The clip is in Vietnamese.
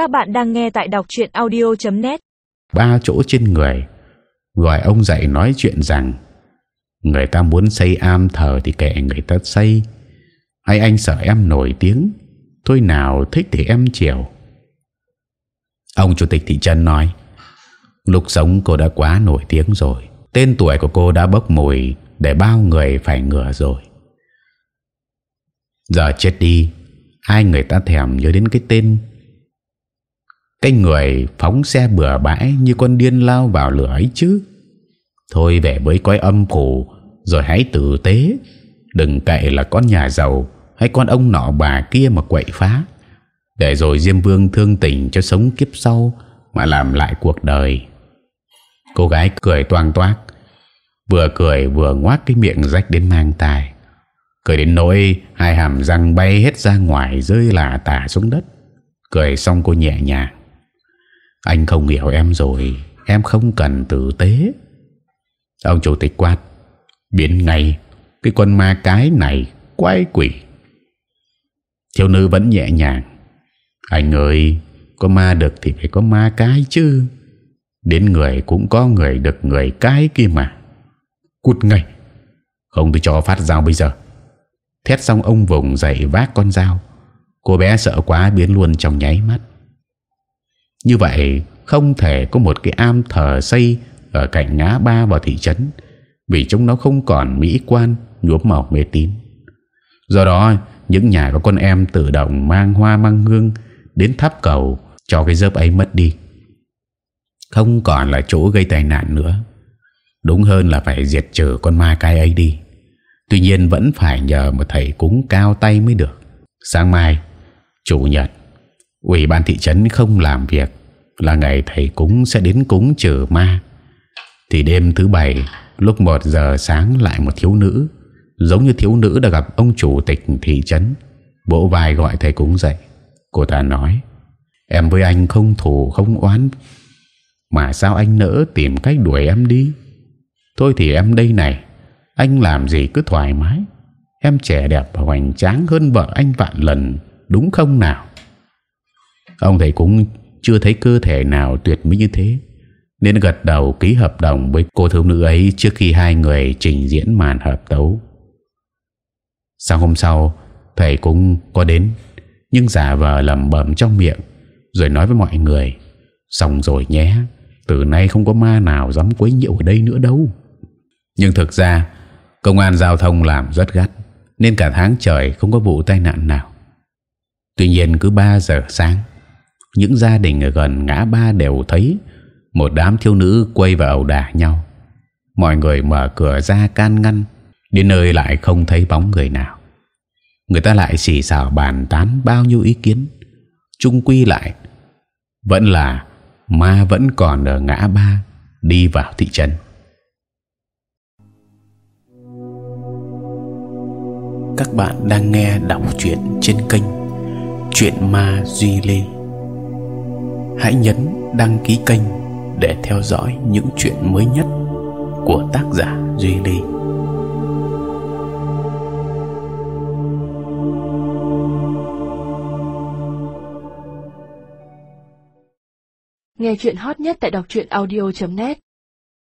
Các bạn đang nghe tại đọc truyện audio.net. ba chỗ trên người, gọi ông dạy nói chuyện rằng, người ta muốn xây am thờ thì kệ người ta xây. Hay anh sợ em nổi tiếng, thôi nào thích thì em chiều. Ông chủ tịch thị trấn nói, lúc sống cô đã quá nổi tiếng rồi. Tên tuổi của cô đã bốc mùi để bao người phải ngửa rồi. Giờ chết đi hai người ta thèm nhớ đến cái tên cái người phóng xe bừa bãi như con điên lao vào lửa ấy chứ. Thôi về với coi âm phủ rồi hãy tử tế. Đừng cậy là con nhà giàu hay con ông nọ bà kia mà quậy phá. Để rồi diêm vương thương tình cho sống kiếp sau mà làm lại cuộc đời. Cô gái cười toang toát, vừa cười vừa ngoác cái miệng rách đến mang tai. Cười đến nỗi hai hàm răng bay hết ra ngoài rơi là tả xuống đất. Cười xong cô nhẹ nhàng anh không hiểu em rồi, em không cần tử tế. Ông chủ tịch quát, biến ngay, cái con ma cái này quái quỷ. Thiếu nữ vẫn nhẹ nhàng, anh ơi, có ma được thì phải có ma cái chứ. Đến người cũng có người được người cái kia mà. Cút ngay. Không, tôi cho phát dao bây giờ. Thét xong ông vùng dậy vác con dao. Cô bé sợ quá biến luôn trong nháy mắt như vậy, không thể có một cái am thờ xây ở cạnh ngã ba vào thị trấn, vì chúng nó không còn mỹ quan, nhuốm màu mê tín. Do đó, những nhà có con em tự động mang hoa mang hương đến tháp cầu cho cái dớp ấy mất đi. Không còn là chỗ gây tai nạn nữa. Đúng hơn là phải diệt trừ con ma cái ấy đi. Tuy nhiên vẫn phải nhờ một thầy cúng cao tay mới được. Sáng mai, chủ nhật ủy ban thị trấn không làm việc, là ngày thầy cúng sẽ đến cúng trừ ma. Thì đêm thứ bảy, lúc một giờ sáng lại một thiếu nữ, giống như thiếu nữ đã gặp ông chủ tịch thị trấn. Bộ vai gọi thầy cúng dậy. Cô ta nói, em với anh không thù, không oán. Mà sao anh nỡ tìm cách đuổi em đi? Thôi thì em đây này, anh làm gì cứ thoải mái. Em trẻ đẹp và hoành tráng hơn vợ anh vạn lần, đúng không nào? Ông thầy cũng chưa thấy cơ thể nào tuyệt mỹ như thế, nên gật đầu ký hợp đồng với cô thiếu nữ ấy trước khi hai người trình diễn màn hợp tấu. Sáng hôm sau, thầy cũng có đến, nhưng giả vờ lẩm bẩm trong miệng, rồi nói với mọi người, xong rồi nhé, từ nay không có ma nào dám quấy nhiễu ở đây nữa đâu. Nhưng thực ra, công an giao thông làm rất gắt, nên cả tháng trời không có vụ tai nạn nào. Tuy nhiên cứ 3 giờ sáng những gia đình ở gần ngã ba đều thấy một đám thiếu nữ quay vào ẩu đả nhau. Mọi người mở cửa ra can ngăn, đến nơi lại không thấy bóng người nào. Người ta lại xì xào bàn tán bao nhiêu ý kiến. Chung quy lại vẫn là ma vẫn còn ở ngã ba đi vào thị trấn. Các bạn đang nghe đọc truyện trên kênh Chuyện Ma Duy Lê. Hãy nhấn đăng ký kênh để theo dõi những chuyện mới nhất của tác giả Duy Ly. Nghe chuyện hot nhất tại đọc truyện audio.net.